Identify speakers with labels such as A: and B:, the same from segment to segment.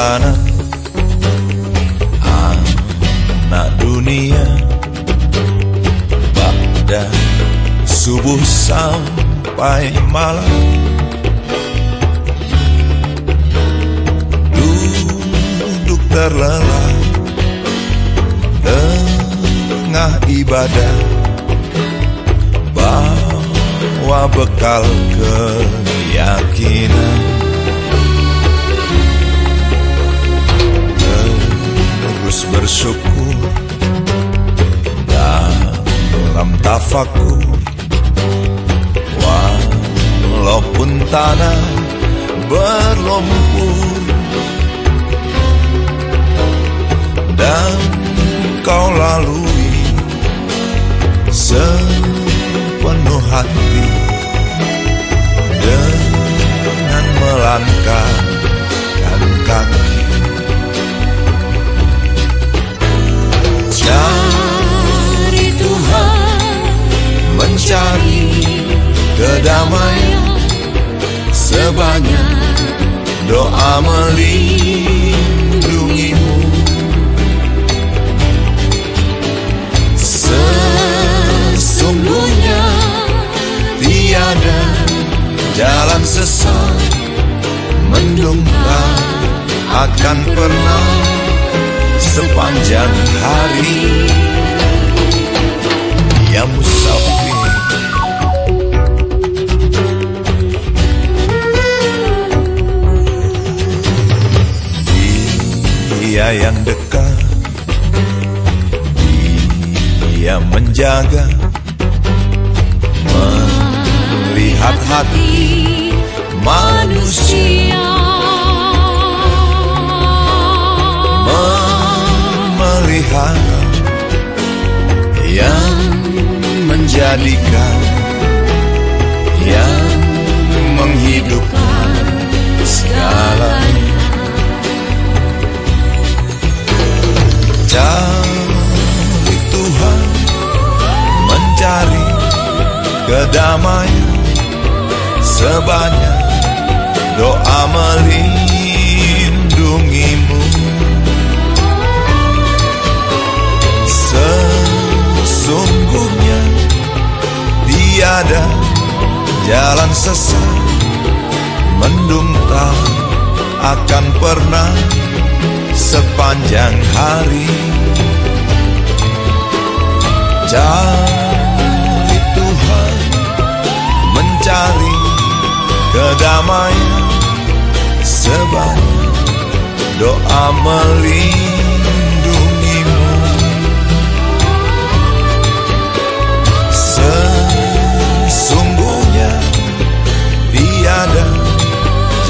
A: perjalanan anak dunia. Pada subuh sampai malam. Duduk terlelap. Tengah ibadah. Bawa bekal keyakinan bersyukur dalam tafakur walaupun tanah berlumpur dan kau lalui sepenuh hati dengan melangkahkan kaki doa melindungimu. Sesungguhnya tiada jalan sesat mendungkak akan pernah sepanjang hari. Ya musafir yang dekat. Dia menjaga melihat hati manusia. Memelihara yang menjadikan yang menghidupkan segalanya cari Tuhan mencari kedamaian. Sebanyak doa melindungimu. Sesungguhnya tiada jalan sesat. Mendungkak akan pernah sepanjang hari. Cari Tuhan mencari kedamaian sebanyak doa melindungimu. Sesungguhnya tiada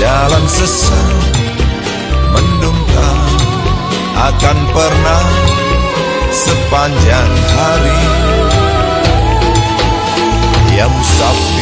A: jalan sesat akan pernah sepanjang hari. Ya musafir